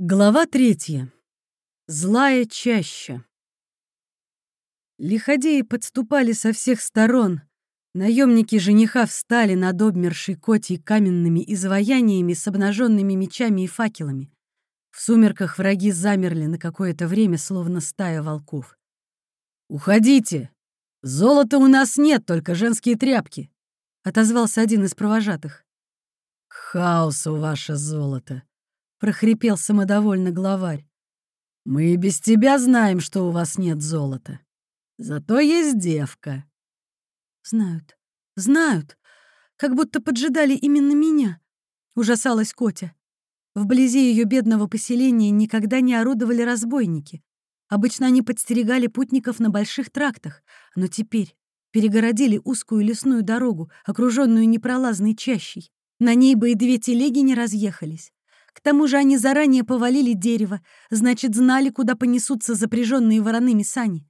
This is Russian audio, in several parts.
Глава третья. Злая чаща. Лиходеи подступали со всех сторон. Наемники жениха встали над обмершей котей каменными изваяниями с обнаженными мечами и факелами. В сумерках враги замерли на какое-то время, словно стая волков. «Уходите! Золота у нас нет, только женские тряпки!» — отозвался один из провожатых. «К хаосу ваше золото!» — прохрипел самодовольно главарь. «Мы и без тебя знаем, что у вас нет золота. Зато есть девка». «Знают, знают, как будто поджидали именно меня», — ужасалась Котя. Вблизи ее бедного поселения никогда не орудовали разбойники. Обычно они подстерегали путников на больших трактах, но теперь перегородили узкую лесную дорогу, окруженную непролазной чащей. На ней бы и две телеги не разъехались. К тому же они заранее повалили дерево, значит, знали, куда понесутся запряженные вороными сани.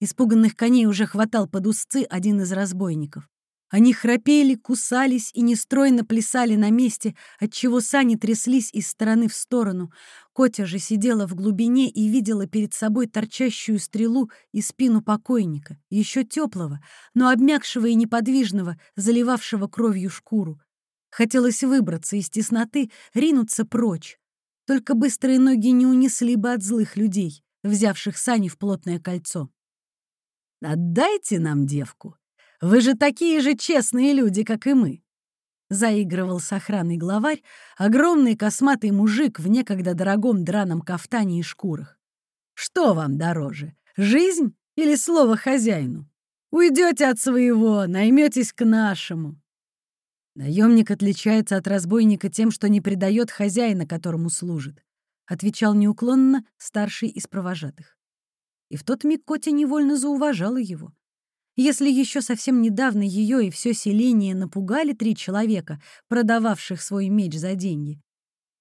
Испуганных коней уже хватал под узцы один из разбойников. Они храпели, кусались и нестройно плясали на месте, отчего сани тряслись из стороны в сторону. Котя же сидела в глубине и видела перед собой торчащую стрелу и спину покойника, еще теплого, но обмякшего и неподвижного, заливавшего кровью шкуру. Хотелось выбраться из тесноты, ринуться прочь. Только быстрые ноги не унесли бы от злых людей, взявших сани в плотное кольцо. «Отдайте нам девку. Вы же такие же честные люди, как и мы», заигрывал с охраной главарь, огромный косматый мужик в некогда дорогом драном кафтане и шкурах. «Что вам дороже, жизнь или слово хозяину? Уйдете от своего, найметесь к нашему». Наемник отличается от разбойника тем, что не предает хозяина, которому служит, отвечал неуклонно старший из провожатых. И в тот миг Котя невольно зауважала его. Если еще совсем недавно ее и все селение напугали три человека, продававших свой меч за деньги,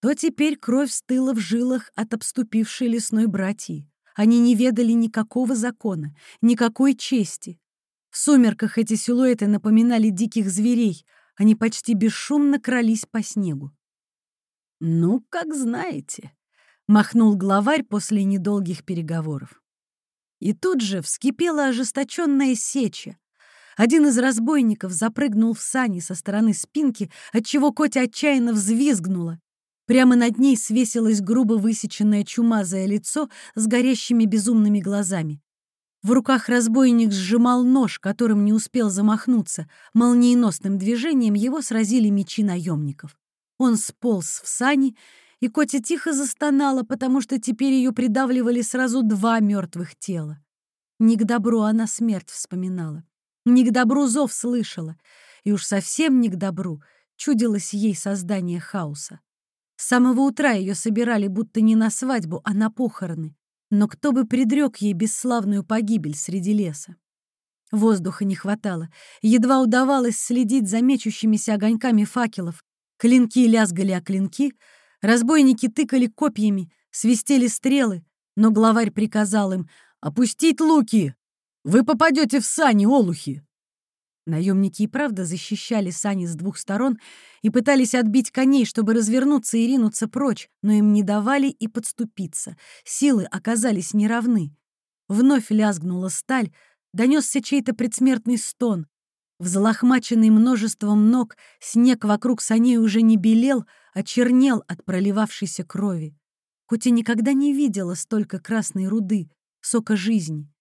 то теперь кровь стыла в жилах от обступившей лесной братьи. Они не ведали никакого закона, никакой чести. В сумерках эти силуэты напоминали диких зверей — они почти бесшумно крались по снегу. «Ну, как знаете», — махнул главарь после недолгих переговоров. И тут же вскипела ожесточенная сеча. Один из разбойников запрыгнул в сани со стороны спинки, отчего Котя отчаянно взвизгнула. Прямо над ней свесилось грубо высеченное чумазое лицо с горящими безумными глазами. В руках разбойник сжимал нож, которым не успел замахнуться. Молниеносным движением его сразили мечи наемников. Он сполз в сани, и Котя тихо застонала, потому что теперь ее придавливали сразу два мертвых тела. Не к добру она смерть вспоминала. Не к добру зов слышала. И уж совсем не к добру чудилось ей создание хаоса. С самого утра ее собирали будто не на свадьбу, а на похороны. Но кто бы предрек ей бесславную погибель среди леса? Воздуха не хватало. Едва удавалось следить за мечущимися огоньками факелов. Клинки лязгали о клинки, разбойники тыкали копьями, свистели стрелы, но главарь приказал им «Опустить луки! Вы попадете в сани, олухи!» Наемники и правда защищали сани с двух сторон и пытались отбить коней, чтобы развернуться и ринуться прочь, но им не давали и подступиться. Силы оказались неравны. Вновь лязгнула сталь, донесся чей-то предсмертный стон. Взлохмаченный множеством ног, снег вокруг саней уже не белел, а чернел от проливавшейся крови. И никогда не видела столько красной руды, сока жизни,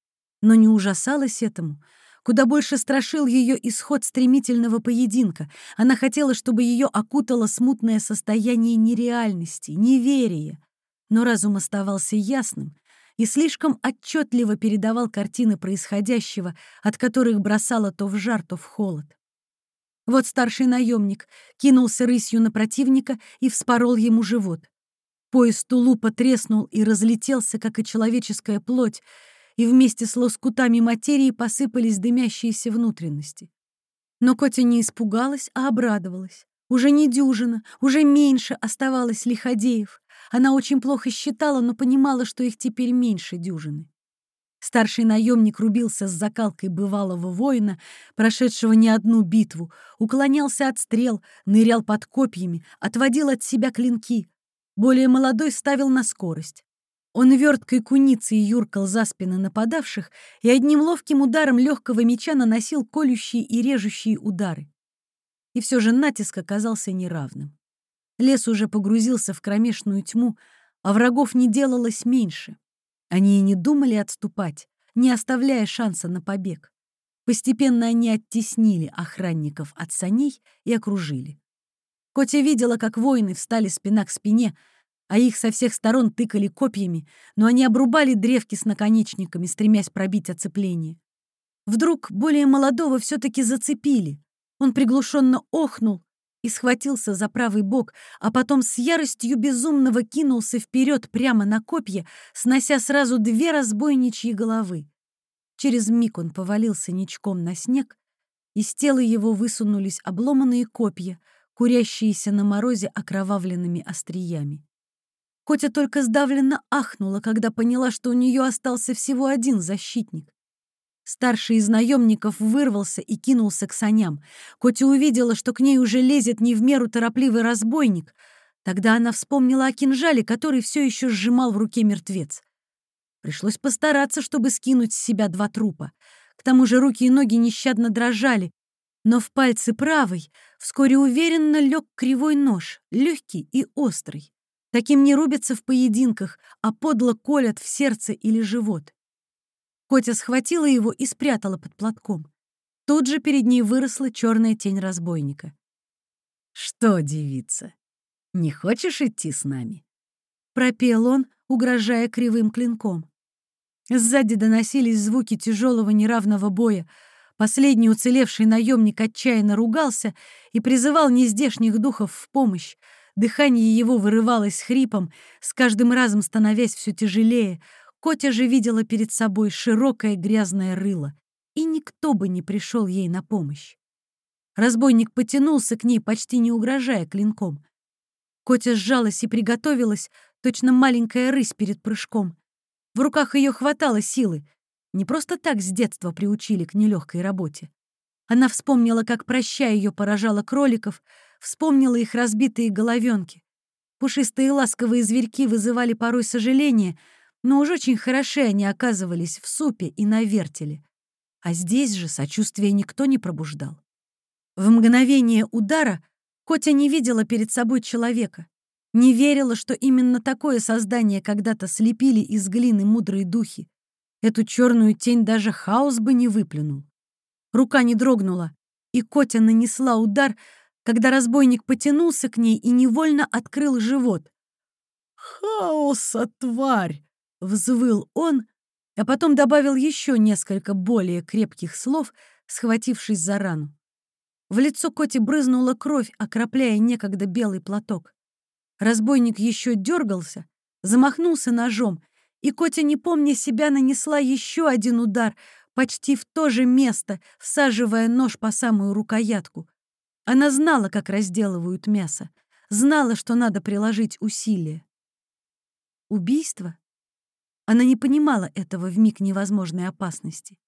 но не ужасалась этому — Куда больше страшил ее исход стремительного поединка. Она хотела, чтобы ее окутало смутное состояние нереальности, неверия. Но разум оставался ясным и слишком отчетливо передавал картины происходящего, от которых бросало то в жар, то в холод. Вот старший наемник кинулся рысью на противника и вспорол ему живот. Пояс тулупа треснул и разлетелся, как и человеческая плоть, и вместе с лоскутами материи посыпались дымящиеся внутренности. Но Котя не испугалась, а обрадовалась. Уже не дюжина, уже меньше оставалось лиходеев. Она очень плохо считала, но понимала, что их теперь меньше дюжины. Старший наемник рубился с закалкой бывалого воина, прошедшего не одну битву, уклонялся от стрел, нырял под копьями, отводил от себя клинки. Более молодой ставил на скорость. Он верткой куницей юркал за спины нападавших и одним ловким ударом легкого меча наносил колющие и режущие удары. И все же натиск оказался неравным. Лес уже погрузился в кромешную тьму, а врагов не делалось меньше. Они и не думали отступать, не оставляя шанса на побег. Постепенно они оттеснили охранников от саней и окружили. Котя видела, как воины встали спина к спине, а их со всех сторон тыкали копьями, но они обрубали древки с наконечниками, стремясь пробить оцепление. Вдруг более молодого все-таки зацепили. Он приглушенно охнул и схватился за правый бок, а потом с яростью безумного кинулся вперед прямо на копья, снося сразу две разбойничьи головы. Через миг он повалился ничком на снег, из тела его высунулись обломанные копья, курящиеся на морозе окровавленными остриями. Котя только сдавленно ахнула, когда поняла, что у нее остался всего один защитник. Старший из наемников вырвался и кинулся к саням. Котя увидела, что к ней уже лезет не в меру торопливый разбойник. Тогда она вспомнила о кинжале, который все еще сжимал в руке мертвец. Пришлось постараться, чтобы скинуть с себя два трупа. К тому же руки и ноги нещадно дрожали, но в пальцы правой вскоре уверенно лег кривой нож, легкий и острый. Таким не рубятся в поединках, а подло колят в сердце или живот. Котя схватила его и спрятала под платком. Тут же перед ней выросла черная тень разбойника. «Что, девица, не хочешь идти с нами?» Пропел он, угрожая кривым клинком. Сзади доносились звуки тяжелого неравного боя. Последний уцелевший наемник отчаянно ругался и призывал нездешних духов в помощь. Дыхание его вырывалось хрипом, с каждым разом становясь все тяжелее. Котя же видела перед собой широкое грязное рыло, и никто бы не пришел ей на помощь. Разбойник потянулся к ней, почти не угрожая клинком. Котя сжалась и приготовилась, точно маленькая рысь перед прыжком. В руках ее хватало силы. Не просто так с детства приучили к нелегкой работе. Она вспомнила, как, прощая ее, поражала кроликов, вспомнила их разбитые головенки. Пушистые ласковые зверьки вызывали порой сожаление — но уж очень хороши они оказывались в супе и на вертеле. А здесь же сочувствия никто не пробуждал. В мгновение удара Котя не видела перед собой человека, не верила, что именно такое создание когда-то слепили из глины мудрые духи. Эту черную тень даже хаос бы не выплюнул. Рука не дрогнула, и Котя нанесла удар, когда разбойник потянулся к ней и невольно открыл живот. «Хаоса, тварь!» Взвыл он, а потом добавил еще несколько более крепких слов, схватившись за рану. В лицо Коти брызнула кровь, окропляя некогда белый платок. Разбойник еще дергался, замахнулся ножом, и Котя, не помня себя, нанесла еще один удар, почти в то же место, всаживая нож по самую рукоятку. Она знала, как разделывают мясо, знала, что надо приложить усилия. Убийство? Она не понимала этого в миг невозможной опасности.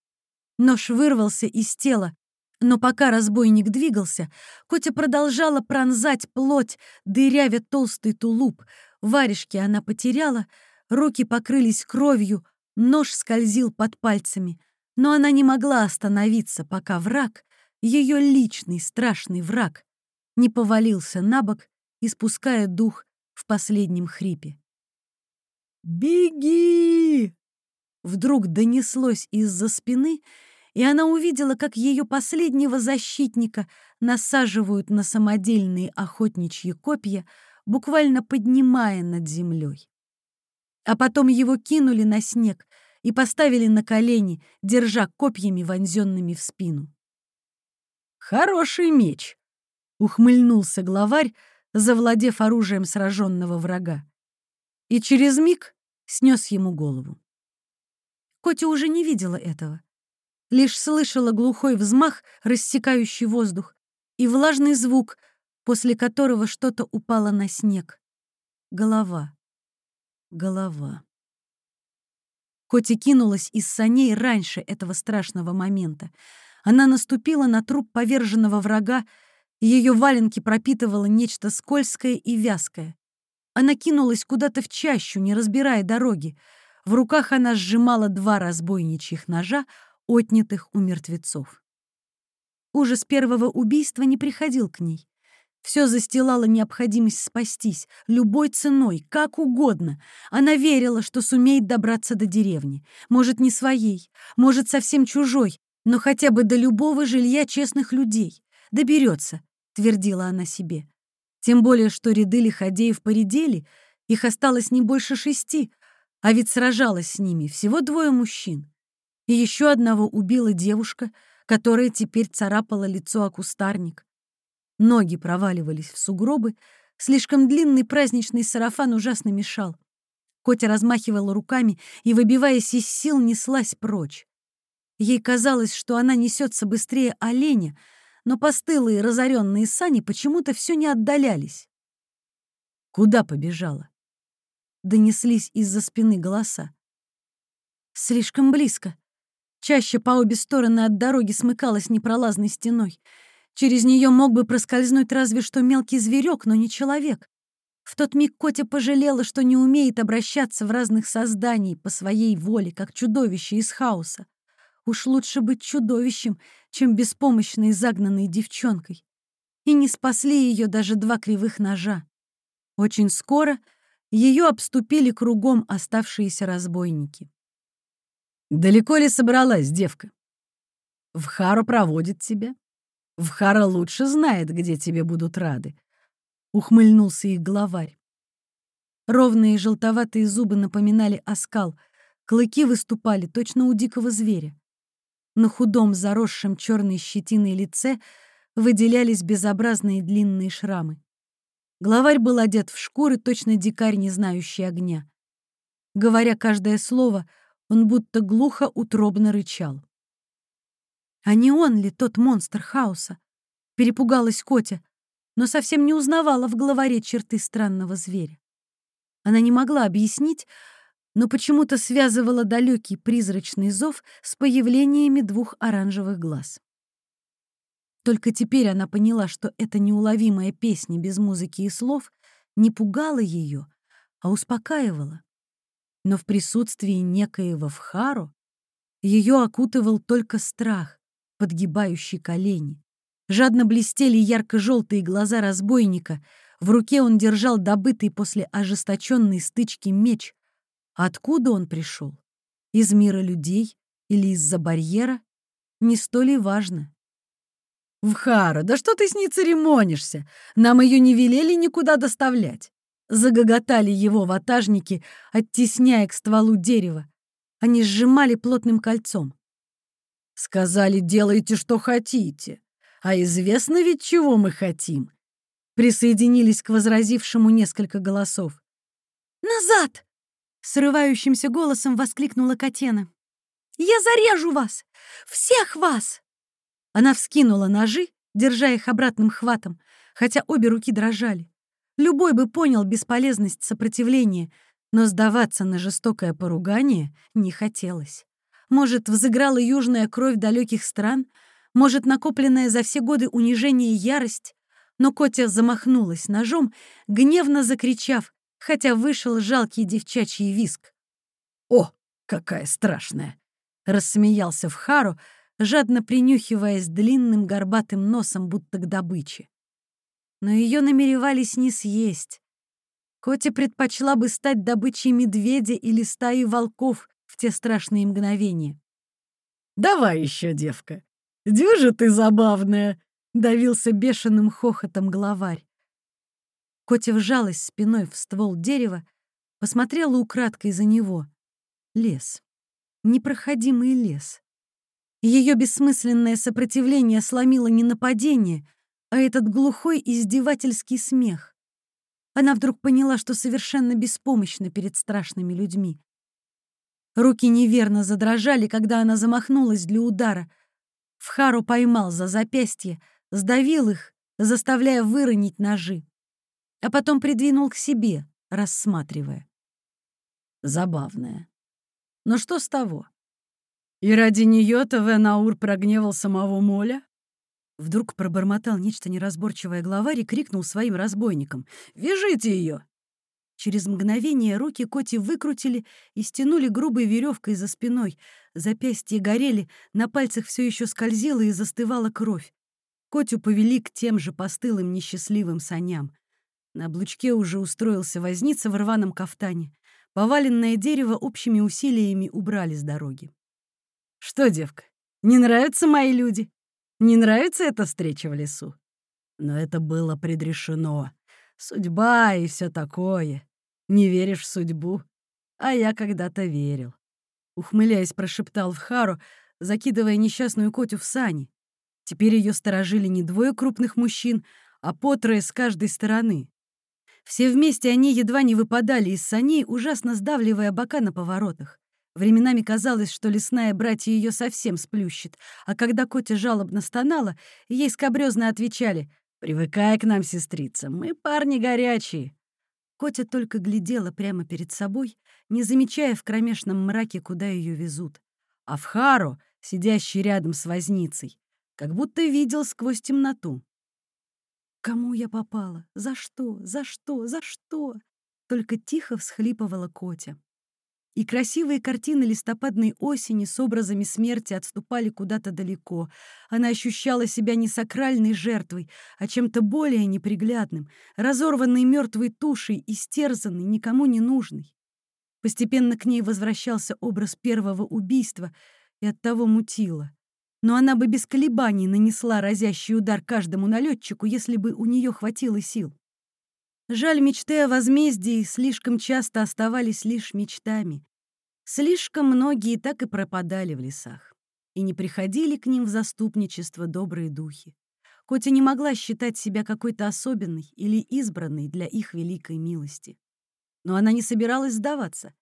Нож вырвался из тела, но пока разбойник двигался, Котя продолжала пронзать плоть, дырявя толстый тулуп. Варежки она потеряла, руки покрылись кровью, нож скользил под пальцами. Но она не могла остановиться, пока враг, ее личный страшный враг, не повалился на бок, испуская дух в последнем хрипе. «Беги!» Вдруг донеслось из-за спины, и она увидела, как ее последнего защитника насаживают на самодельные охотничьи копья, буквально поднимая над землей. А потом его кинули на снег и поставили на колени, держа копьями, вонзенными в спину. «Хороший меч!» — ухмыльнулся главарь, завладев оружием сраженного врага и через миг снес ему голову. Котя уже не видела этого. Лишь слышала глухой взмах, рассекающий воздух, и влажный звук, после которого что-то упало на снег. Голова. Голова. Котя кинулась из саней раньше этого страшного момента. Она наступила на труп поверженного врага, и ее валенки пропитывало нечто скользкое и вязкое. Она кинулась куда-то в чащу, не разбирая дороги. В руках она сжимала два разбойничьих ножа, отнятых у мертвецов. Ужас первого убийства не приходил к ней. Все застилала необходимость спастись, любой ценой, как угодно. Она верила, что сумеет добраться до деревни. Может, не своей, может, совсем чужой, но хотя бы до любого жилья честных людей. Доберется, твердила она себе. Тем более, что ряды лиходеев поредели, их осталось не больше шести, а ведь сражалась с ними всего двое мужчин. И еще одного убила девушка, которая теперь царапала лицо о кустарник. Ноги проваливались в сугробы, слишком длинный праздничный сарафан ужасно мешал. Котя размахивала руками и, выбиваясь из сил, неслась прочь. Ей казалось, что она несется быстрее оленя, но постылые разоренные сани почему-то все не отдалялись. Куда побежала? Донеслись из-за спины голоса. Слишком близко. Чаще по обе стороны от дороги смыкалась непролазной стеной — Через нее мог бы проскользнуть разве что мелкий зверек, но не человек. В тот миг Котя пожалела, что не умеет обращаться в разных созданий по своей воле, как чудовище из хаоса. Уж лучше быть чудовищем, чем беспомощной загнанной девчонкой. И не спасли ее даже два кривых ножа. Очень скоро ее обступили кругом оставшиеся разбойники. «Далеко ли собралась девка? В Хару проводит тебя. Вхара лучше знает, где тебе будут рады», — ухмыльнулся их главарь. Ровные желтоватые зубы напоминали оскал, клыки выступали точно у дикого зверя. На худом, заросшем черной щетиной лице выделялись безобразные длинные шрамы. Главарь был одет в шкуры, точно дикарь, не знающий огня. Говоря каждое слово, он будто глухо утробно рычал. А не он ли тот монстр хаоса? Перепугалась Котя, но совсем не узнавала в главаре черты странного зверя. Она не могла объяснить, но почему-то связывала далекий призрачный зов с появлениями двух оранжевых глаз. Только теперь она поняла, что эта неуловимая песня без музыки и слов не пугала ее, а успокаивала. Но в присутствии некоего Вхару ее окутывал только страх, подгибающий колени. Жадно блестели ярко-желтые глаза разбойника. В руке он держал добытый после ожесточенной стычки меч. Откуда он пришел? Из мира людей или из-за барьера? Не столь и важно. «Вхара, да что ты с ней церемонишься? Нам ее не велели никуда доставлять!» Загоготали его ватажники, оттесняя к стволу дерева. Они сжимали плотным кольцом. Сказали, делайте, что хотите. А известно ведь, чего мы хотим. Присоединились к возразившему несколько голосов. «Назад!» — срывающимся голосом воскликнула Катена. «Я зарежу вас! Всех вас!» Она вскинула ножи, держа их обратным хватом, хотя обе руки дрожали. Любой бы понял бесполезность сопротивления, но сдаваться на жестокое поругание не хотелось. Может, взыграла южная кровь далеких стран, может, накопленная за все годы унижение и ярость. Но Котя замахнулась ножом, гневно закричав, хотя вышел жалкий девчачий виск. «О, какая страшная!» — рассмеялся Вхару, жадно принюхиваясь длинным горбатым носом, будто к добыче. Но ее намеревались не съесть. Котя предпочла бы стать добычей медведя или стаи волков, в те страшные мгновения. «Давай еще, девка! Дюжа ты забавная!» — давился бешеным хохотом главарь. Котя вжалась спиной в ствол дерева, посмотрела украдкой за него. Лес. Непроходимый лес. Ее бессмысленное сопротивление сломило не нападение, а этот глухой издевательский смех. Она вдруг поняла, что совершенно беспомощна перед страшными людьми. Руки неверно задрожали, когда она замахнулась для удара. Вхару поймал за запястье, сдавил их, заставляя выронить ножи, а потом придвинул к себе, рассматривая. Забавная. Но что с того? И ради нее-то Венаур прогневал самого Моля? Вдруг пробормотал нечто неразборчивое главарь и крикнул своим разбойникам. «Вяжите ее!» Через мгновение руки Коти выкрутили и стянули грубой веревкой за спиной. Запястья горели, на пальцах все еще скользила и застывала кровь. Котю повели к тем же постылым несчастливым саням. На облучке уже устроился возница в рваном кафтане. Поваленное дерево общими усилиями убрали с дороги. «Что, девка, не нравятся мои люди? Не нравится эта встреча в лесу?» Но это было предрешено. Судьба и все такое. Не веришь в судьбу? А я когда-то верил. Ухмыляясь, прошептал Вхару, закидывая несчастную Котю в сани. Теперь ее сторожили не двое крупных мужчин, а по трое с каждой стороны. Все вместе они едва не выпадали из саней, ужасно сдавливая бока на поворотах. Временами казалось, что лесная братья ее совсем сплющит, а когда Котя жалобно стонала, ей скобрёзно отвечали «Привыкай к нам, сестрица, мы парни горячие». Котя только глядела прямо перед собой, не замечая в кромешном мраке, куда ее везут. А в Хару, сидящий рядом с возницей, как будто видел сквозь темноту. «Кому я попала? За что? За что? За что?» Только тихо всхлипывала Котя. И красивые картины листопадной осени с образами смерти отступали куда-то далеко. Она ощущала себя не сакральной жертвой, а чем-то более неприглядным, разорванной мертвой тушей, истерзанной, никому не нужной. Постепенно к ней возвращался образ первого убийства и оттого мутила. Но она бы без колебаний нанесла разящий удар каждому налетчику, если бы у нее хватило сил. Жаль, мечты о возмездии слишком часто оставались лишь мечтами. Слишком многие так и пропадали в лесах. И не приходили к ним в заступничество добрые духи. Котя не могла считать себя какой-то особенной или избранной для их великой милости. Но она не собиралась сдаваться.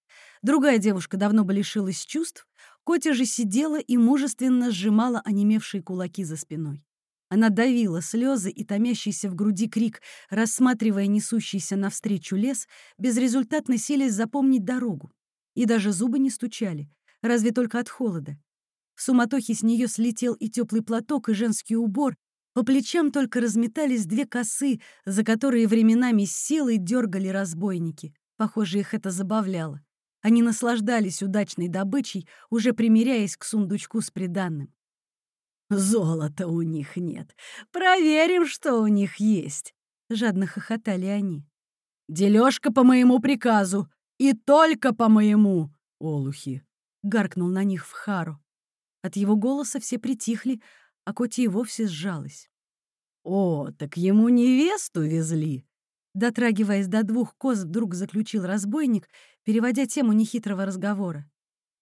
Другая девушка давно бы лишилась чувств, Котя же сидела и мужественно сжимала онемевшие кулаки за спиной. Она давила слезы и томящийся в груди крик, рассматривая несущийся навстречу лес, безрезультатно силясь запомнить дорогу. И даже зубы не стучали, разве только от холода. В суматохе с нее слетел и теплый платок, и женский убор, по плечам только разметались две косы, за которые временами с силой дергали разбойники. Похоже, их это забавляло. Они наслаждались удачной добычей, уже примиряясь к сундучку с приданным. Золота у них нет. Проверим, что у них есть. Жадно хохотали они. Дележка по моему приказу. И только по моему, олухи. Гаркнул на них в Хару. От его голоса все притихли, а Коти и вовсе сжалась. «О, так ему невесту везли!» Дотрагиваясь до двух коз, вдруг заключил разбойник, переводя тему нехитрого разговора.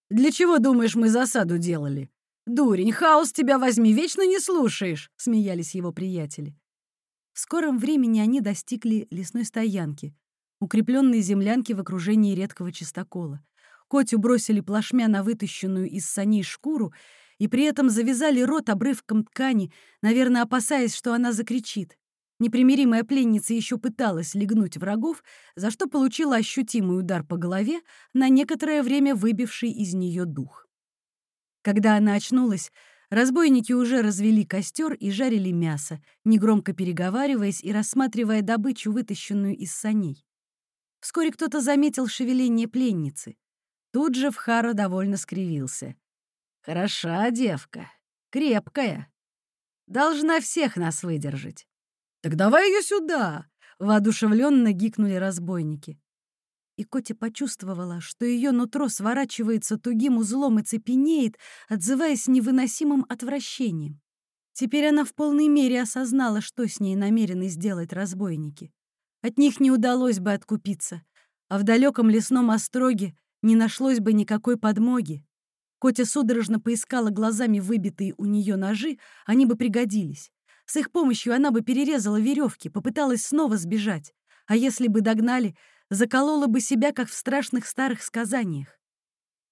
«Для чего, думаешь, мы засаду делали? «Дурень, хаос тебя возьми, вечно не слушаешь!» — смеялись его приятели. В скором времени они достигли лесной стоянки, укрепленной землянки в окружении редкого чистокола. Котю бросили плашмя на вытащенную из саней шкуру и при этом завязали рот обрывком ткани, наверное, опасаясь, что она закричит. Непримиримая пленница еще пыталась легнуть врагов, за что получила ощутимый удар по голове, на некоторое время выбивший из нее дух. Когда она очнулась, разбойники уже развели костер и жарили мясо, негромко переговариваясь и рассматривая добычу, вытащенную из саней. Вскоре кто-то заметил шевеление пленницы. Тут же Вхара довольно скривился. «Хороша девка, крепкая. Должна всех нас выдержать». «Так давай ее сюда!» — воодушевленно гикнули разбойники и Котя почувствовала, что ее нутро сворачивается тугим узлом и цепенеет, отзываясь невыносимым отвращением. Теперь она в полной мере осознала, что с ней намерены сделать разбойники. От них не удалось бы откупиться, а в далеком лесном остроге не нашлось бы никакой подмоги. Котя судорожно поискала глазами выбитые у нее ножи, они бы пригодились. С их помощью она бы перерезала веревки, попыталась снова сбежать. А если бы догнали, заколола бы себя, как в страшных старых сказаниях.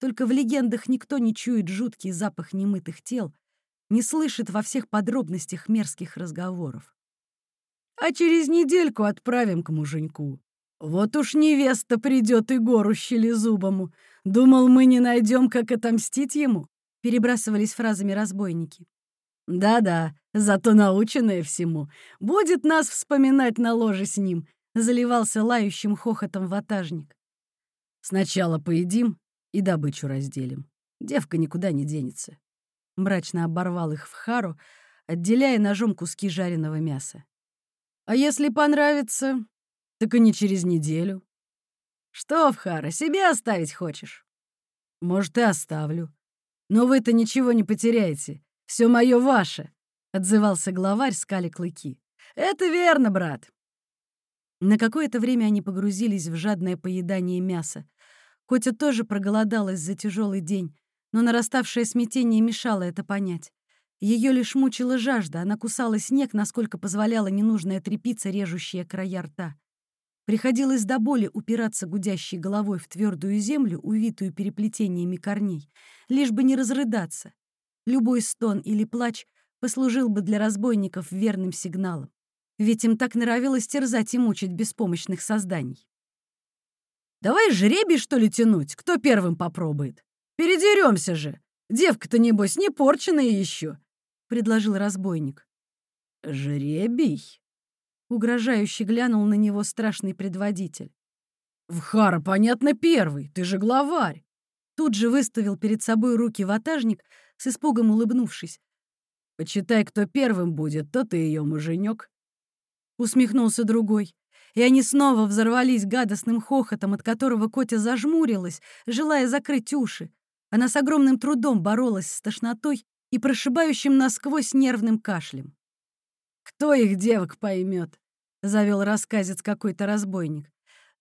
Только в легендах никто не чует жуткий запах немытых тел, не слышит во всех подробностях мерзких разговоров. А через недельку отправим к муженьку. Вот уж невеста придет и гору щелезубому. Думал, мы не найдем, как отомстить ему, перебрасывались фразами разбойники. Да-да, зато наученная всему. Будет нас вспоминать на ложе с ним, заливался лающим хохотом ватажник. Сначала поедим и добычу разделим. Девка никуда не денется. Мрачно оборвал их в хару, отделяя ножом куски жареного мяса. А если понравится, так и не через неделю. Что, Вхара, себе оставить хочешь? Может, и оставлю. Но вы-то ничего не потеряете. Все мое ваше, — отзывался главарь, скали клыки. Это верно, брат. На какое-то время они погрузились в жадное поедание мяса. Котя тоже проголодалась за тяжелый день, но нараставшее смятение мешало это понять. Ее лишь мучила жажда, она кусала снег, насколько позволяла ненужная трепица, режущая края рта. Приходилось до боли упираться гудящей головой в твердую землю, увитую переплетениями корней, лишь бы не разрыдаться. Любой стон или плач послужил бы для разбойников верным сигналом. Ведь им так нравилось терзать и мучить беспомощных созданий. «Давай жребий, что ли, тянуть? Кто первым попробует? Передеремся же! Девка-то, небось, не порченная еще!» — предложил разбойник. «Жребий?» — угрожающе глянул на него страшный предводитель. «Вхара, понятно, первый, ты же главарь!» Тут же выставил перед собой руки ватажник, с испугом улыбнувшись. «Почитай, кто первым будет, тот и ее муженек. Усмехнулся другой. И они снова взорвались гадостным хохотом, от которого Котя зажмурилась, желая закрыть уши. Она с огромным трудом боролась с тошнотой и прошибающим насквозь нервным кашлем. «Кто их девок поймет?» — завел рассказец какой-то разбойник.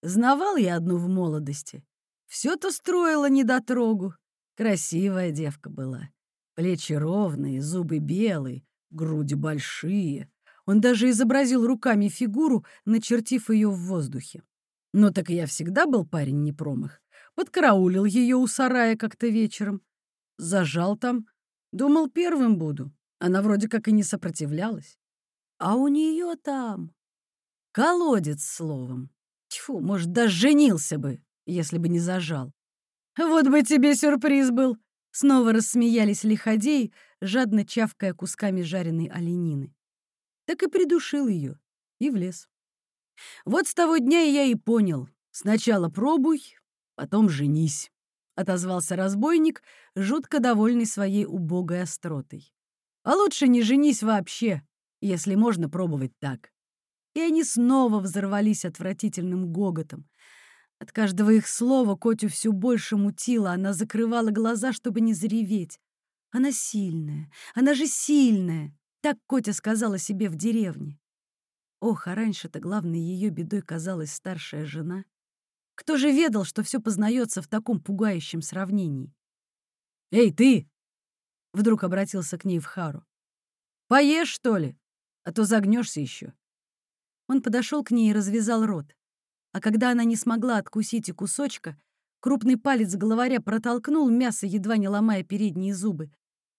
«Знавал я одну в молодости. Все-то строила недотрогу. Красивая девка была. Плечи ровные, зубы белые, груди большие. Он даже изобразил руками фигуру, начертив ее в воздухе. Ну так я всегда был парень не. Подкараулил ее у сарая как-то вечером. Зажал там, Думал, первым буду. Она вроде как и не сопротивлялась. А у нее там колодец словом. Тьфу, может, даже женился бы, если бы не зажал. Вот бы тебе сюрприз был. Снова рассмеялись лиходеи, жадно чавкая кусками жареной оленины. Так и придушил ее и влез. Вот с того дня я и понял. Сначала пробуй, потом женись. — отозвался разбойник, жутко довольный своей убогой остротой. «А лучше не женись вообще, если можно пробовать так». И они снова взорвались отвратительным гоготом. От каждого их слова Котю все больше мутило, она закрывала глаза, чтобы не зареветь. «Она сильная, она же сильная!» — так Котя сказала себе в деревне. Ох, а раньше-то главной ее бедой казалась старшая жена. Кто же ведал, что все познается в таком пугающем сравнении? «Эй, ты!» — вдруг обратился к ней в Хару. «Поешь, что ли? А то загнешься еще. Он подошел к ней и развязал рот. А когда она не смогла откусить и кусочка, крупный палец главаря протолкнул мясо, едва не ломая передние зубы.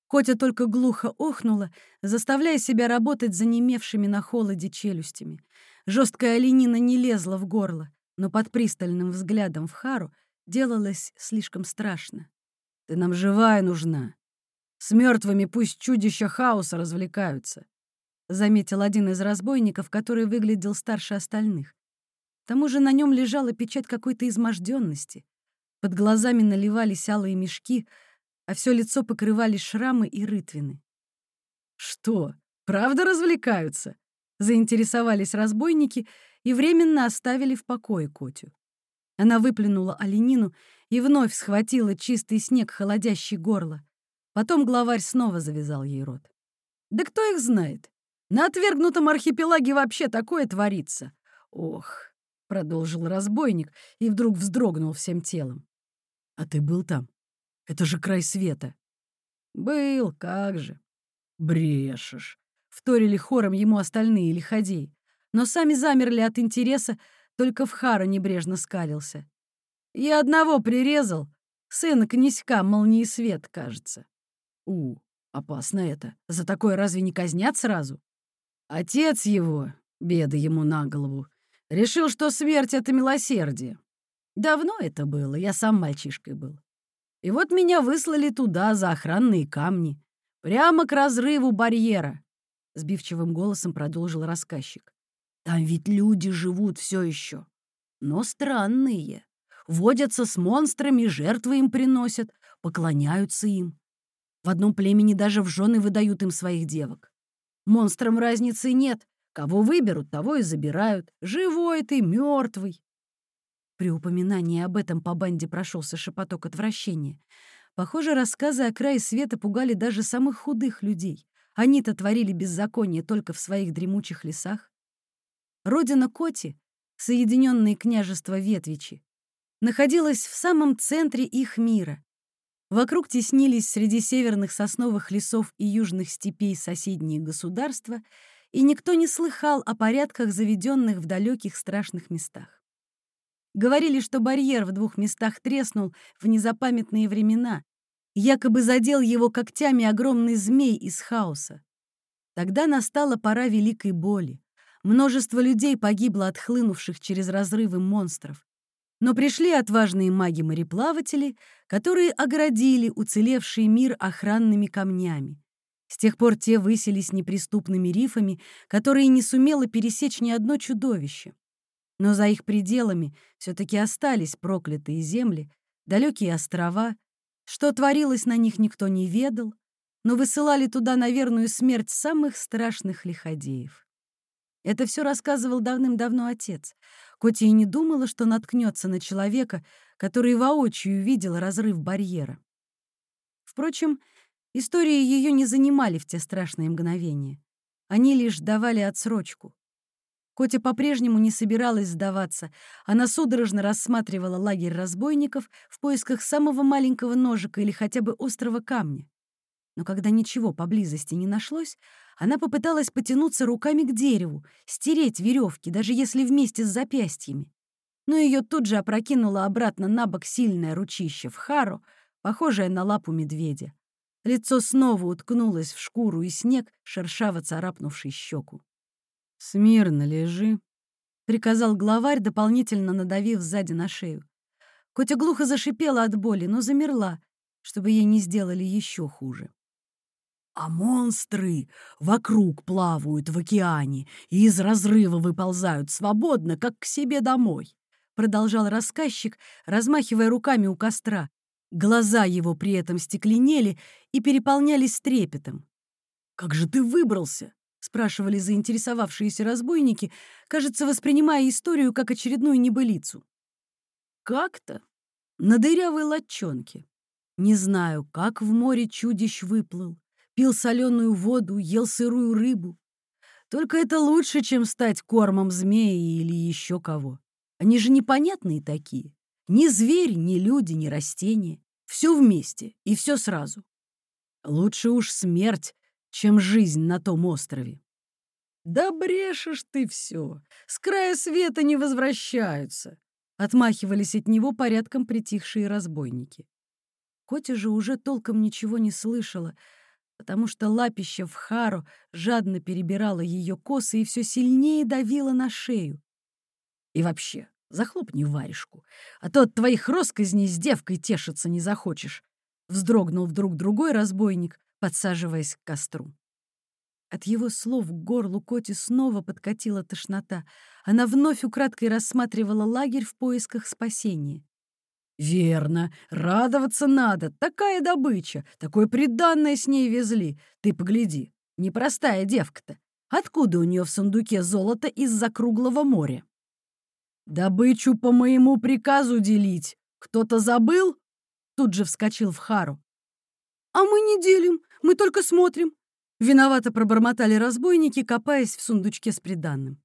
Котя только глухо охнула, заставляя себя работать занемевшими на холоде челюстями. Жесткая оленина не лезла в горло но под пристальным взглядом в Хару делалось слишком страшно. «Ты нам живая нужна. С мертвыми пусть чудища хаоса развлекаются», — заметил один из разбойников, который выглядел старше остальных. К тому же на нем лежала печать какой-то изможденности. Под глазами наливались алые мешки, а все лицо покрывали шрамы и рытвины. «Что, правда развлекаются?» — заинтересовались разбойники и временно оставили в покое Котю. Она выплюнула оленину и вновь схватила чистый снег, холодящий горло. Потом главарь снова завязал ей рот. «Да кто их знает? На отвергнутом архипелаге вообще такое творится!» «Ох!» — продолжил разбойник и вдруг вздрогнул всем телом. «А ты был там? Это же край света!» «Был, как же!» «Брешешь!» — вторили хором ему остальные лиходеи но сами замерли от интереса, только в Вхара небрежно скалился. «Я одного прирезал, сына князька Молниесвет, кажется». «У, опасно это. За такое разве не казнят сразу?» Отец его, беды ему на голову, решил, что смерть — это милосердие. Давно это было, я сам мальчишкой был. И вот меня выслали туда, за охранные камни, прямо к разрыву барьера, — сбивчивым голосом продолжил рассказчик. Там ведь люди живут все еще, но странные. Водятся с монстрами, жертвы им приносят, поклоняются им. В одном племени даже в жены выдают им своих девок. Монстрам разницы нет. Кого выберут, того и забирают. Живой ты, мертвый. При упоминании об этом по банде прошелся шепоток отвращения. Похоже, рассказы о крае света пугали даже самых худых людей. Они-то творили беззаконие только в своих дремучих лесах. Родина Коти, Соединенные княжества Ветвичи, находилась в самом центре их мира. Вокруг теснились среди северных сосновых лесов и южных степей соседние государства, и никто не слыхал о порядках, заведенных в далеких страшных местах. Говорили, что барьер в двух местах треснул в незапамятные времена, якобы задел его когтями огромный змей из хаоса. Тогда настала пора великой боли. Множество людей погибло от хлынувших через разрывы монстров. Но пришли отважные маги-мореплаватели, которые оградили уцелевший мир охранными камнями. С тех пор те высились неприступными рифами, которые не сумело пересечь ни одно чудовище. Но за их пределами все-таки остались проклятые земли, далекие острова. Что творилось на них, никто не ведал, но высылали туда на верную смерть самых страшных лиходеев. Это все рассказывал давным-давно отец. Котя и не думала, что наткнется на человека, который воочию видел разрыв барьера. Впрочем, истории ее не занимали в те страшные мгновения. Они лишь давали отсрочку. Котя по-прежнему не собиралась сдаваться. Она судорожно рассматривала лагерь разбойников в поисках самого маленького ножика или хотя бы острого камня. Но когда ничего поблизости не нашлось, она попыталась потянуться руками к дереву, стереть веревки, даже если вместе с запястьями. Но ее тут же опрокинуло обратно на бок сильное ручище в хару, похожее на лапу медведя. Лицо снова уткнулось в шкуру и снег, шершаво царапнувший щеку. «Смирно лежи», — приказал главарь, дополнительно надавив сзади на шею. Котя глухо зашипела от боли, но замерла, чтобы ей не сделали еще хуже. «А монстры вокруг плавают в океане и из разрыва выползают свободно, как к себе домой», — продолжал рассказчик, размахивая руками у костра. Глаза его при этом стекленели и переполнялись трепетом. «Как же ты выбрался? спрашивали заинтересовавшиеся разбойники, кажется, воспринимая историю как очередную небылицу. Как-то на дырявой лодчонке. Не знаю, как в море чудищ выплыл. Пил соленую воду, ел сырую рыбу. Только это лучше, чем стать кормом змеи или еще кого. Они же непонятные такие. Ни зверь, ни люди, ни растения. Все вместе и все сразу. Лучше уж смерть, чем жизнь на том острове. «Да брешешь ты все! С края света не возвращаются!» Отмахивались от него порядком притихшие разбойники. Котя же уже толком ничего не слышала, потому что лапище в Хару жадно перебирала ее косы и все сильнее давила на шею. «И вообще, захлопни варежку, а то от твоих росказней с девкой тешиться не захочешь», — вздрогнул вдруг другой разбойник, подсаживаясь к костру. От его слов к горлу Коти снова подкатила тошнота. Она вновь украдкой рассматривала лагерь в поисках спасения. «Верно, радоваться надо. Такая добыча, такое приданное с ней везли. Ты погляди, непростая девка-то. Откуда у нее в сундуке золото из-за круглого моря?» «Добычу по моему приказу делить. Кто-то забыл?» Тут же вскочил в Хару. «А мы не делим, мы только смотрим. Виновато пробормотали разбойники, копаясь в сундучке с приданным.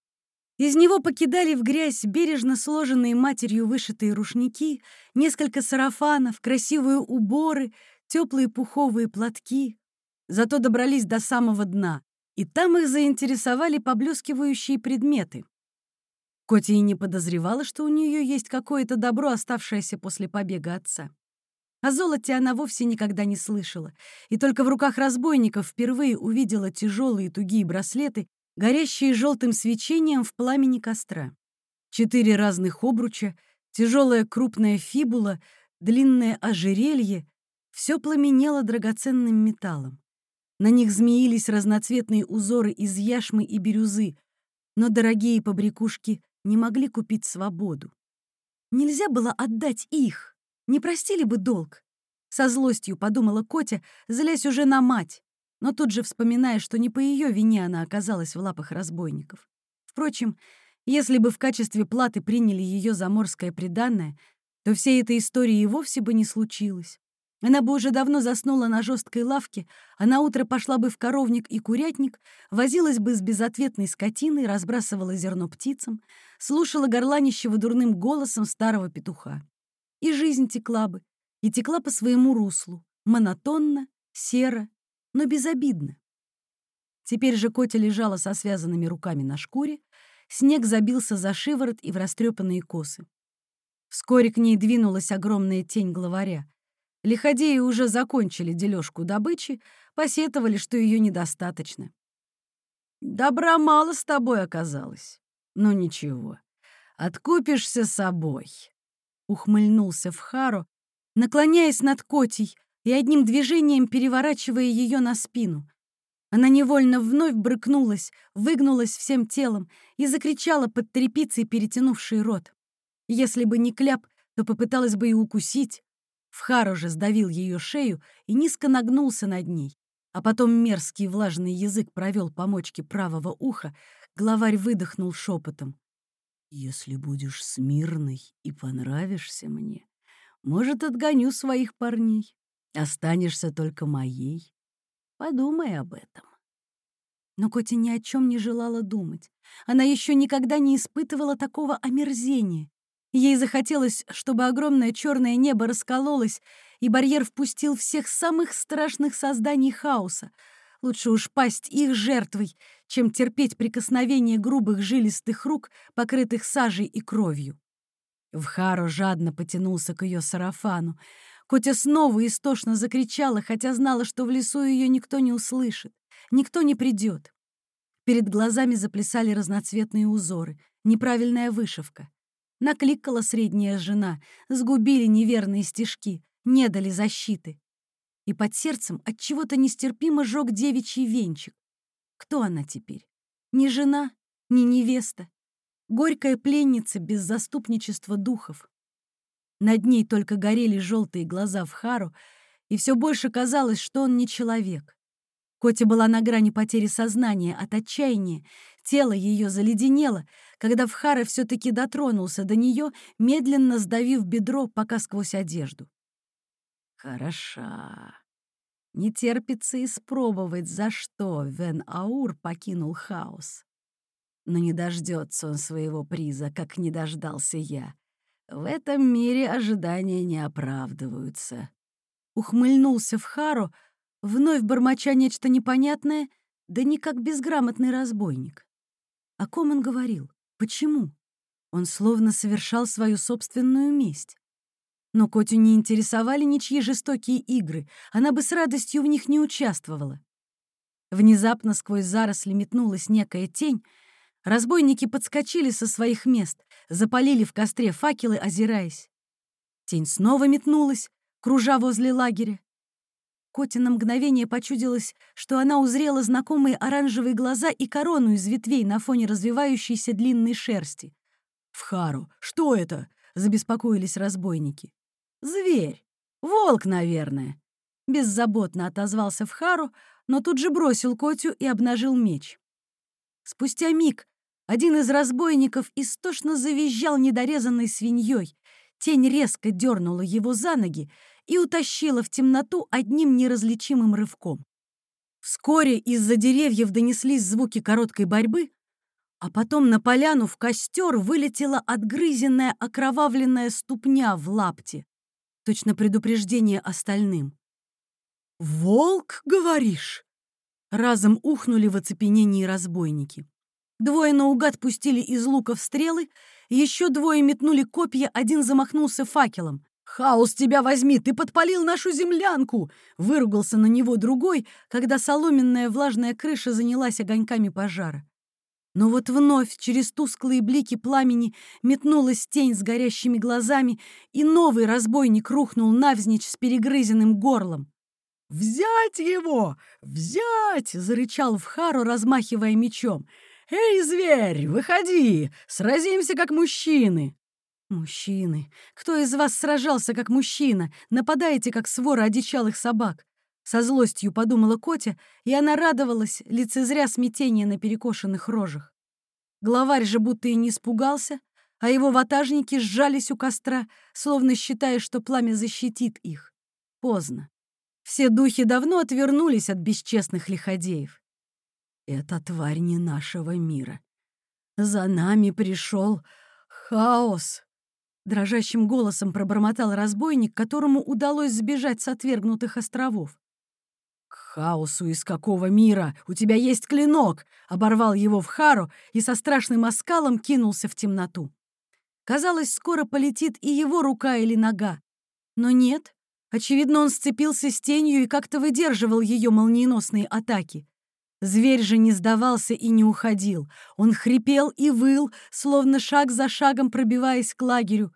Из него покидали в грязь бережно сложенные матерью вышитые рушники, несколько сарафанов, красивые уборы, теплые пуховые платки. Зато добрались до самого дна, и там их заинтересовали поблескивающие предметы. Котя и не подозревала, что у нее есть какое-то добро, оставшееся после побега отца. О золоте она вовсе никогда не слышала, и только в руках разбойников впервые увидела тяжелые тугие браслеты, горящие желтым свечением в пламени костра. Четыре разных обруча, тяжелая крупная фибула, длинное ожерелье — все пламенело драгоценным металлом. На них змеились разноцветные узоры из яшмы и бирюзы. Но дорогие побрякушки не могли купить свободу. Нельзя было отдать их, не простили бы долг. Со злостью подумала Котя, злясь уже на мать, но тут же вспоминая, что не по ее вине она оказалась в лапах разбойников. Впрочем, если бы в качестве платы приняли ее заморское преданное, то всей этой истории и вовсе бы не случилось. Она бы уже давно заснула на жесткой лавке, а на утро пошла бы в коровник и курятник, возилась бы с безответной скотиной, разбрасывала зерно птицам, слушала горланищего дурным голосом старого петуха. И жизнь текла бы, и текла по своему руслу, монотонно, серо, но безобидно. Теперь же Котя лежала со связанными руками на шкуре, снег забился за шиворот и в растрепанные косы. Вскоре к ней двинулась огромная тень главаря. Лиходеи уже закончили дележку добычи, посетовали, что ее недостаточно. «Добра мало с тобой оказалось. Но ничего, откупишься собой», — ухмыльнулся Вхаро, наклоняясь над Котей и одним движением переворачивая ее на спину. Она невольно вновь брыкнулась, выгнулась всем телом и закричала под тряпицей, перетянувший рот. Если бы не кляп, то попыталась бы и укусить. Вхар уже сдавил ее шею и низко нагнулся над ней. А потом мерзкий влажный язык провел по мочке правого уха, главарь выдохнул шепотом. «Если будешь смирной и понравишься мне, может, отгоню своих парней. Останешься только моей. Подумай об этом». Но Котя ни о чем не желала думать. Она еще никогда не испытывала такого омерзения. Ей захотелось, чтобы огромное черное небо раскололось, и барьер впустил всех самых страшных созданий хаоса. Лучше уж пасть их жертвой, чем терпеть прикосновение грубых жилистых рук, покрытых сажей и кровью. Вхаро жадно потянулся к ее сарафану. Котя снова истошно закричала, хотя знала, что в лесу ее никто не услышит, никто не придет. Перед глазами заплясали разноцветные узоры, неправильная вышивка. Накликала средняя жена, сгубили неверные стежки, не дали защиты. И под сердцем от чего то нестерпимо жег девичий венчик. Кто она теперь? Ни жена, ни невеста. Горькая пленница без заступничества духов. Над ней только горели желтые глаза в Хару, и все больше казалось, что он не человек. Котя была на грани потери сознания от отчаяния, тело ее заледенело, когда Вхара все-таки дотронулся до нее, медленно сдавив бедро, пока сквозь одежду. «Хороша. Не терпится испробовать, за что Вен Аур покинул хаос. Но не дождется он своего приза, как не дождался я. В этом мире ожидания не оправдываются». Ухмыльнулся Вхару, вновь бормоча нечто непонятное, да не как безграмотный разбойник. О ком он говорил? Почему? Он словно совершал свою собственную месть. Но Котю не интересовали ничьи жестокие игры, она бы с радостью в них не участвовала. Внезапно сквозь заросли метнулась некая тень, разбойники подскочили со своих мест, запалили в костре факелы, озираясь. Тень снова метнулась, кружа возле лагеря. Коте на мгновение почудилось, что она узрела знакомые оранжевые глаза и корону из ветвей на фоне развивающейся длинной шерсти. «Вхару, что это?» — забеспокоились разбойники. «Зверь! Волк, наверное!» Беззаботно отозвался Вхару, но тут же бросил Котю и обнажил меч. Спустя миг один из разбойников истошно завизжал недорезанной свиньей. Тень резко дернула его за ноги, и утащила в темноту одним неразличимым рывком. Вскоре из-за деревьев донеслись звуки короткой борьбы, а потом на поляну в костер вылетела отгрызенная окровавленная ступня в лапте. Точно предупреждение остальным. «Волк, говоришь?» Разом ухнули в оцепенении разбойники. Двое наугад пустили из луков стрелы, еще двое метнули копья, один замахнулся факелом. «Хаос тебя возьми, ты подпалил нашу землянку!» Выругался на него другой, когда соломенная влажная крыша занялась огоньками пожара. Но вот вновь через тусклые блики пламени метнулась тень с горящими глазами, и новый разбойник рухнул навзничь с перегрызенным горлом. «Взять его! Взять!» — зарычал Вхару, размахивая мечом. «Эй, зверь, выходи! Сразимся, как мужчины!» «Мужчины! Кто из вас сражался, как мужчина? Нападаете, как свора одичалых собак!» Со злостью подумала Котя, и она радовалась, лицезря смятение на перекошенных рожах. Главарь же будто и не испугался, а его ватажники сжались у костра, словно считая, что пламя защитит их. Поздно. Все духи давно отвернулись от бесчестных лиходеев. «Это тварь не нашего мира. За нами пришел хаос!» Дрожащим голосом пробормотал разбойник, которому удалось сбежать с отвергнутых островов. «К хаосу из какого мира? У тебя есть клинок!» Оборвал его в хару и со страшным оскалом кинулся в темноту. Казалось, скоро полетит и его рука или нога. Но нет. Очевидно, он сцепился с тенью и как-то выдерживал ее молниеносные атаки. Зверь же не сдавался и не уходил. Он хрипел и выл, словно шаг за шагом пробиваясь к лагерю.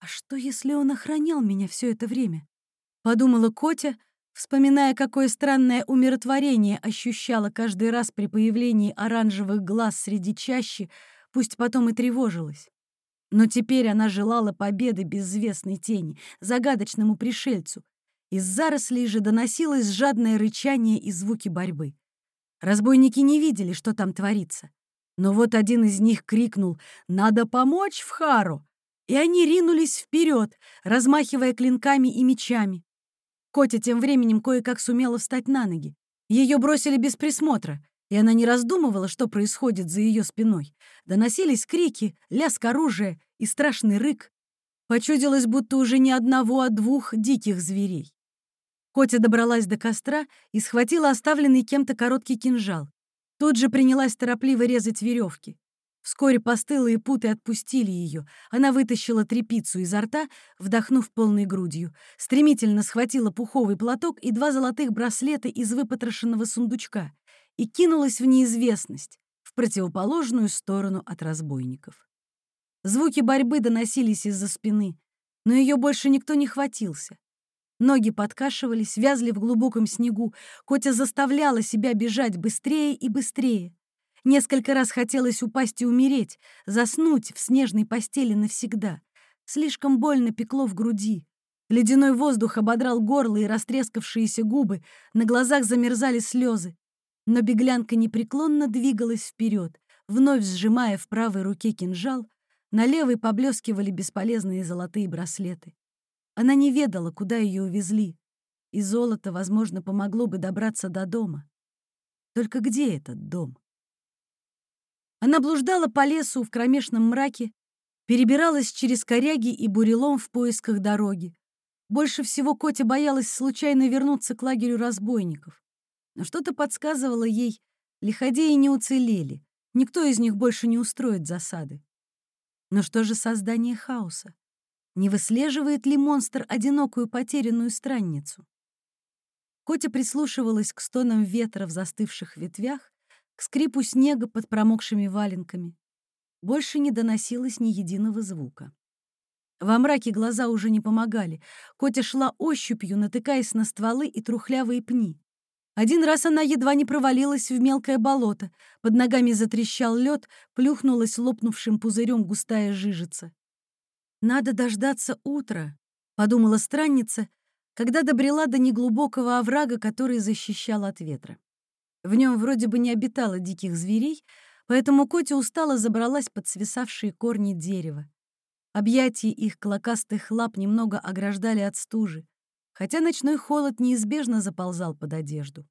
«А что, если он охранял меня все это время?» — подумала Котя, вспоминая, какое странное умиротворение ощущала каждый раз при появлении оранжевых глаз среди чащи, пусть потом и тревожилась. Но теперь она желала победы безвестной тени, загадочному пришельцу. Из зарослей же доносилось жадное рычание и звуки борьбы. Разбойники не видели, что там творится. Но вот один из них крикнул «Надо помочь в Хару!» И они ринулись вперед, размахивая клинками и мечами. Котя тем временем кое-как сумела встать на ноги. Ее бросили без присмотра и она не раздумывала, что происходит за ее спиной. Доносились крики, лязг оружия и страшный рык. Почудилось, будто уже не одного, а двух диких зверей. Котя добралась до костра и схватила оставленный кем-то короткий кинжал. Тут же принялась торопливо резать веревки. Вскоре постылые путы отпустили ее. Она вытащила трепицу изо рта, вдохнув полной грудью. Стремительно схватила пуховый платок и два золотых браслета из выпотрошенного сундучка и кинулась в неизвестность, в противоположную сторону от разбойников. Звуки борьбы доносились из-за спины, но ее больше никто не хватился. Ноги подкашивались, вязли в глубоком снегу. Котя заставляла себя бежать быстрее и быстрее. Несколько раз хотелось упасть и умереть, заснуть в снежной постели навсегда. Слишком больно пекло в груди. Ледяной воздух ободрал горло и растрескавшиеся губы, на глазах замерзали слезы. Но беглянка непреклонно двигалась вперед, вновь сжимая в правой руке кинжал, на левой поблескивали бесполезные золотые браслеты. Она не ведала, куда ее увезли, и золото, возможно, помогло бы добраться до дома. Только где этот дом? Она блуждала по лесу в кромешном мраке, перебиралась через коряги и бурелом в поисках дороги. Больше всего Котя боялась случайно вернуться к лагерю разбойников. Но что-то подсказывало ей, лиходеи не уцелели, никто из них больше не устроит засады. Но что же создание хаоса? Не выслеживает ли монстр одинокую потерянную странницу? Котя прислушивалась к стонам ветра в застывших ветвях, к скрипу снега под промокшими валенками. Больше не доносилось ни единого звука. Во мраке глаза уже не помогали. Котя шла ощупью, натыкаясь на стволы и трухлявые пни. Один раз она едва не провалилась в мелкое болото. Под ногами затрещал лед, плюхнулась лопнувшим пузырем густая жижица. «Надо дождаться утра», — подумала странница, когда добрела до неглубокого оврага, который защищал от ветра. В нем вроде бы не обитало диких зверей, поэтому Котя устало забралась под свисавшие корни дерева. Объятия их клокастых лап немного ограждали от стужи хотя ночной холод неизбежно заползал под одежду.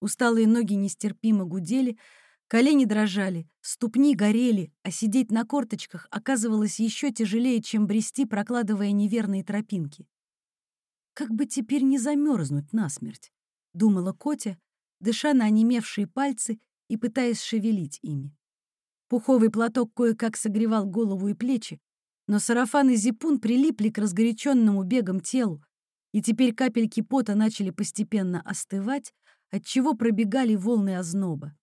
Усталые ноги нестерпимо гудели, колени дрожали, ступни горели, а сидеть на корточках оказывалось еще тяжелее, чем брести, прокладывая неверные тропинки. «Как бы теперь не замерзнуть насмерть», — думала Котя, дыша на онемевшие пальцы и пытаясь шевелить ими. Пуховый платок кое-как согревал голову и плечи, но сарафан и зипун прилипли к разгоряченному бегом телу, и теперь капельки пота начали постепенно остывать, отчего пробегали волны озноба.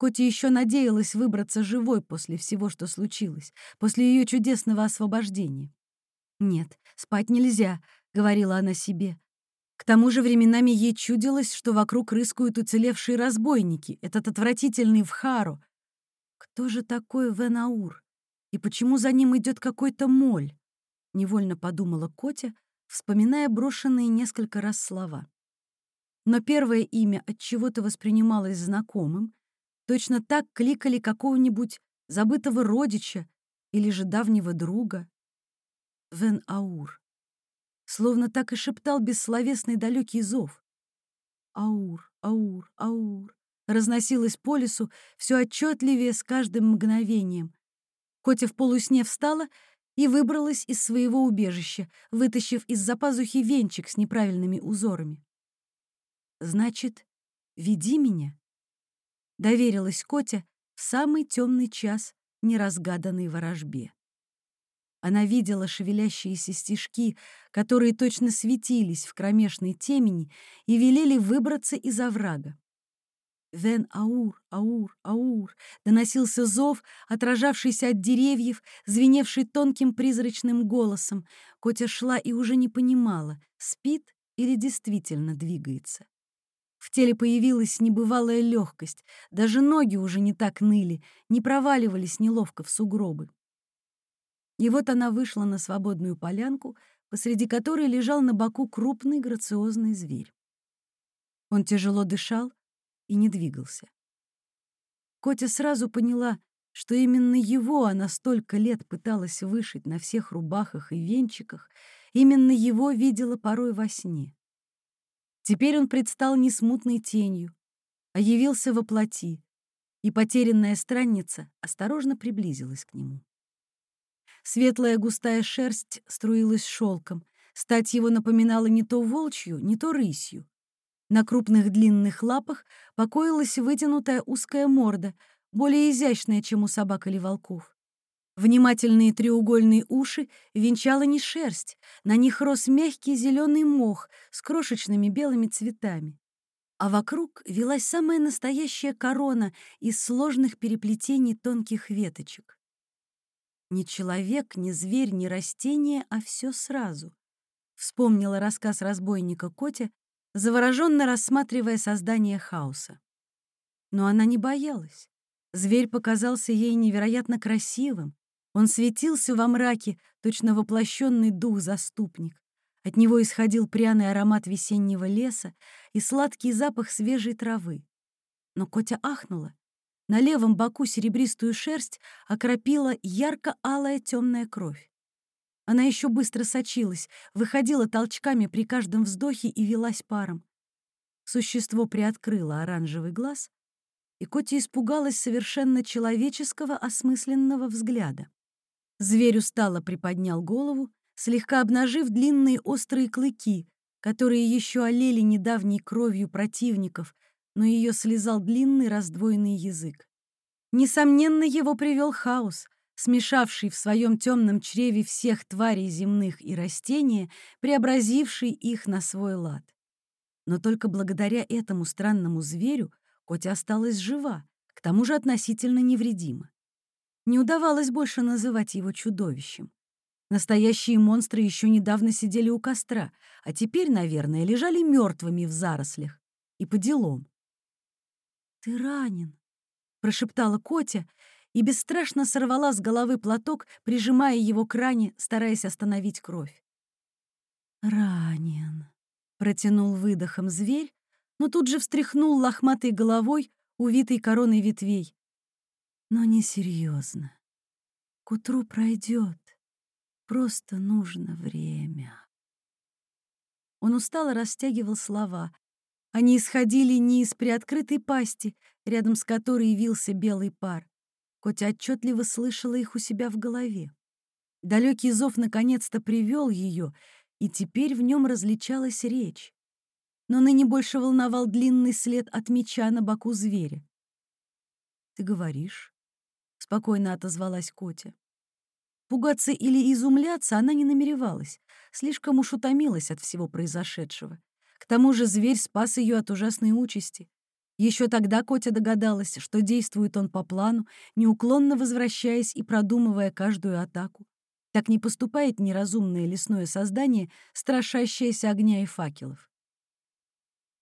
Коти еще надеялась выбраться живой после всего, что случилось, после ее чудесного освобождения. «Нет, спать нельзя», — говорила она себе. К тому же временами ей чудилось, что вокруг рыскают уцелевшие разбойники, этот отвратительный Вхару. Кто же такой Венаур? И почему за ним идет какой-то моль? Невольно подумала Котя, вспоминая брошенные несколько раз слова. Но первое имя от чего-то воспринималось знакомым, точно так кликали какого-нибудь забытого родича или же давнего друга. Вен Аур. Словно так и шептал бессловесный далекий зов. Аур, Аур, Аур. Разносилось по лесу все отчетливее с каждым мгновением. Котя в полусне встала и выбралась из своего убежища, вытащив из-за пазухи венчик с неправильными узорами. «Значит, веди меня», — доверилась Котя в самый темный час неразгаданной ворожбе. Она видела шевелящиеся стежки, которые точно светились в кромешной темени и велели выбраться из оврага. «Вен аур, аур, аур!» доносился зов, отражавшийся от деревьев, звеневший тонким призрачным голосом. Котя шла и уже не понимала, спит или действительно двигается. В теле появилась небывалая легкость, даже ноги уже не так ныли, не проваливались неловко в сугробы. И вот она вышла на свободную полянку, посреди которой лежал на боку крупный грациозный зверь. Он тяжело дышал и не двигался. Котя сразу поняла, что именно его она столько лет пыталась вышить на всех рубахах и венчиках, именно его видела порой во сне. Теперь он предстал не смутной тенью, а явился во плоти, и потерянная странница осторожно приблизилась к нему. Светлая густая шерсть струилась шелком. Стать его напоминала не то волчью, не то рысью. На крупных длинных лапах покоилась вытянутая узкая морда, более изящная, чем у собак или волков. Внимательные треугольные уши венчала не шерсть, на них рос мягкий зеленый мох с крошечными белыми цветами. А вокруг велась самая настоящая корона из сложных переплетений тонких веточек. Ни человек, ни зверь, ни растение, а все сразу. Вспомнила рассказ разбойника Котя, завороженно рассматривая создание хаоса. Но она не боялась. Зверь показался ей невероятно красивым. Он светился во мраке, точно воплощенный дух-заступник. От него исходил пряный аромат весеннего леса и сладкий запах свежей травы. Но Котя ахнула на левом боку серебристую шерсть окропила ярко-алая темная кровь. Она еще быстро сочилась, выходила толчками при каждом вздохе и велась паром. Существо приоткрыло оранжевый глаз, и Котя испугалась совершенно человеческого осмысленного взгляда. Зверь устало приподнял голову, слегка обнажив длинные острые клыки, которые еще олели недавней кровью противников, но ее слезал длинный раздвоенный язык. Несомненно, его привел хаос, смешавший в своем темном чреве всех тварей земных и растения, преобразивший их на свой лад. Но только благодаря этому странному зверю Котя осталась жива, к тому же относительно невредима. Не удавалось больше называть его чудовищем. Настоящие монстры еще недавно сидели у костра, а теперь, наверное, лежали мертвыми в зарослях. И по делам. «Ты ранен», — прошептала Котя и бесстрашно сорвала с головы платок, прижимая его к ране, стараясь остановить кровь. «Ранен», — протянул выдохом зверь, но тут же встряхнул лохматой головой, увитой короной ветвей. «Но несерьезно. К утру пройдет. Просто нужно время». Он устало растягивал слова, они исходили не из приоткрытой пасти, рядом с которой явился белый пар. Котя отчетливо слышала их у себя в голове. Далекий зов наконец-то привел ее, и теперь в нем различалась речь. Но ныне больше волновал длинный след от меча на боку зверя. «Ты говоришь?» — спокойно отозвалась Котя. Пугаться или изумляться она не намеревалась, слишком уж утомилась от всего произошедшего. К тому же зверь спас ее от ужасной участи. Еще тогда Котя догадалась, что действует он по плану, неуклонно возвращаясь и продумывая каждую атаку. Так не поступает неразумное лесное создание, страшащееся огня и факелов.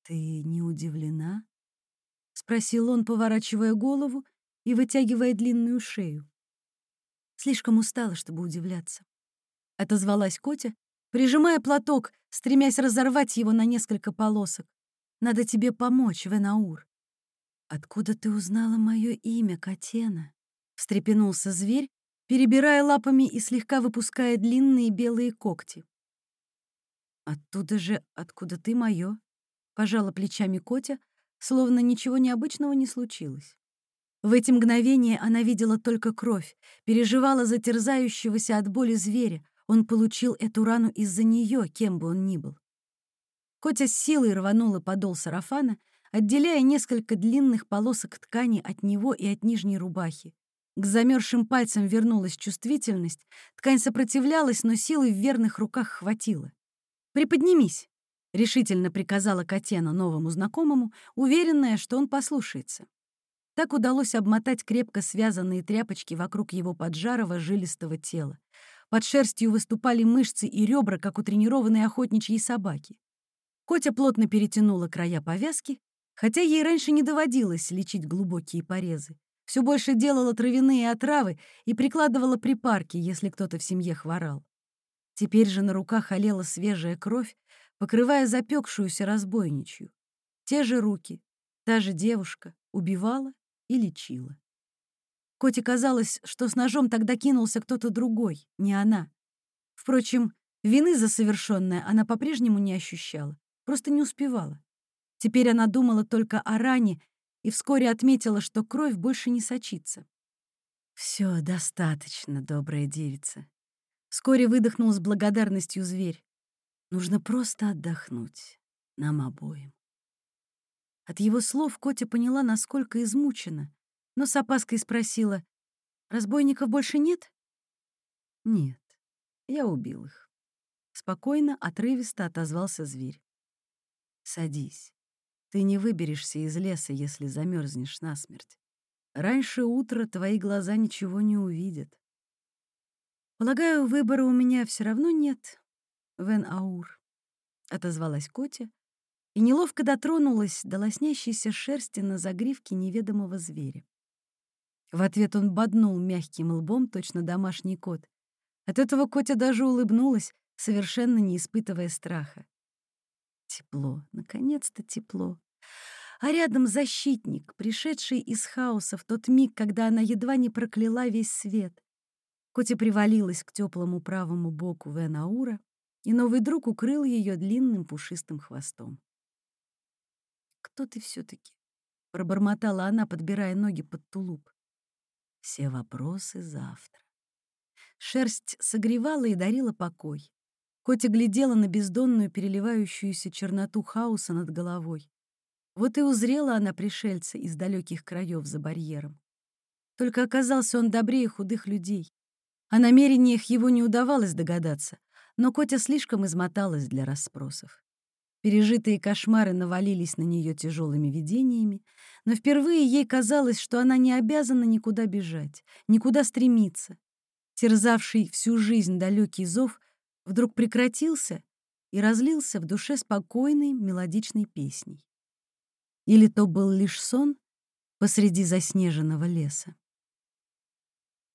«Ты не удивлена?» — спросил он, поворачивая голову и вытягивая длинную шею. Слишком устала, чтобы удивляться. Отозвалась Котя, прижимая платок, стремясь разорвать его на несколько полосок. «Надо тебе помочь, Венаур». «Откуда ты узнала мое имя, Котена?» — встрепенулся зверь, перебирая лапами и слегка выпуская длинные белые когти. «Оттуда же, откуда ты мое?» — пожала плечами Котя, словно ничего необычного не случилось. В эти мгновения она видела только кровь, переживала за терзающегося от боли зверя. Он получил эту рану из-за нее, кем бы он ни был. Котя с силой рванула подол сарафана, отделяя несколько длинных полосок ткани от него и от нижней рубахи. К замерзшим пальцам вернулась чувствительность, ткань сопротивлялась, но силы в верных руках хватило. «Приподнимись», — решительно приказала Котена новому знакомому, уверенная, что он послушается. Так удалось обмотать крепко связанные тряпочки вокруг его поджарого жилистого тела. Под шерстью выступали мышцы и ребра, как у тренированной охотничьей собаки. Котя плотно перетянула края повязки, хотя ей раньше не доводилось лечить глубокие порезы. Все больше делала травяные отравы и прикладывала припарки, если кто-то в семье хворал. Теперь же на руках олела свежая кровь, покрывая запекшуюся разбойничью. Те же руки, та же девушка убивала и лечила. Коте казалось, что с ножом тогда кинулся кто-то другой, не она. Впрочем, вины за совершенное она по-прежнему не ощущала, просто не успевала. Теперь она думала только о ране и вскоре отметила, что кровь больше не сочится. Все достаточно, добрая девица». Вскоре выдохнул с благодарностью зверь. «Нужно просто отдохнуть. Нам обоим». От его слов Котя поняла, насколько измучена, но с опаской спросила, «Разбойников больше нет?» «Нет, я убил их». Спокойно, отрывисто отозвался зверь. «Садись. Ты не выберешься из леса, если замерзнешь насмерть. Раньше утра твои глаза ничего не увидят. Полагаю, выбора у меня все равно нет, Вен Аур», — отозвалась Котя, и неловко дотронулась до лоснящейся шерсти на загривке неведомого зверя. В ответ он боднул мягким лбом, точно домашний кот. От этого Котя даже улыбнулась, совершенно не испытывая страха. Тепло, наконец-то тепло. А рядом защитник, пришедший из хаоса в тот миг, когда она едва не прокляла весь свет. Котя привалилась к теплому правому боку Венаура, и новый друг укрыл ее длинным пушистым хвостом кто ты все таки пробормотала она, подбирая ноги под тулуп. Все вопросы завтра. Шерсть согревала и дарила покой. Котя глядела на бездонную переливающуюся черноту хаоса над головой. Вот и узрела она пришельца из далеких краев за барьером. Только оказался он добрее худых людей. О намерениях его не удавалось догадаться, но Котя слишком измоталась для расспросов. Пережитые кошмары навалились на нее тяжелыми видениями, но впервые ей казалось, что она не обязана никуда бежать, никуда стремиться. Терзавший всю жизнь далекий зов вдруг прекратился и разлился в душе спокойной мелодичной песней. Или то был лишь сон посреди заснеженного леса.